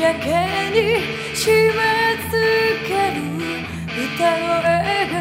やけに締め付ける歌声が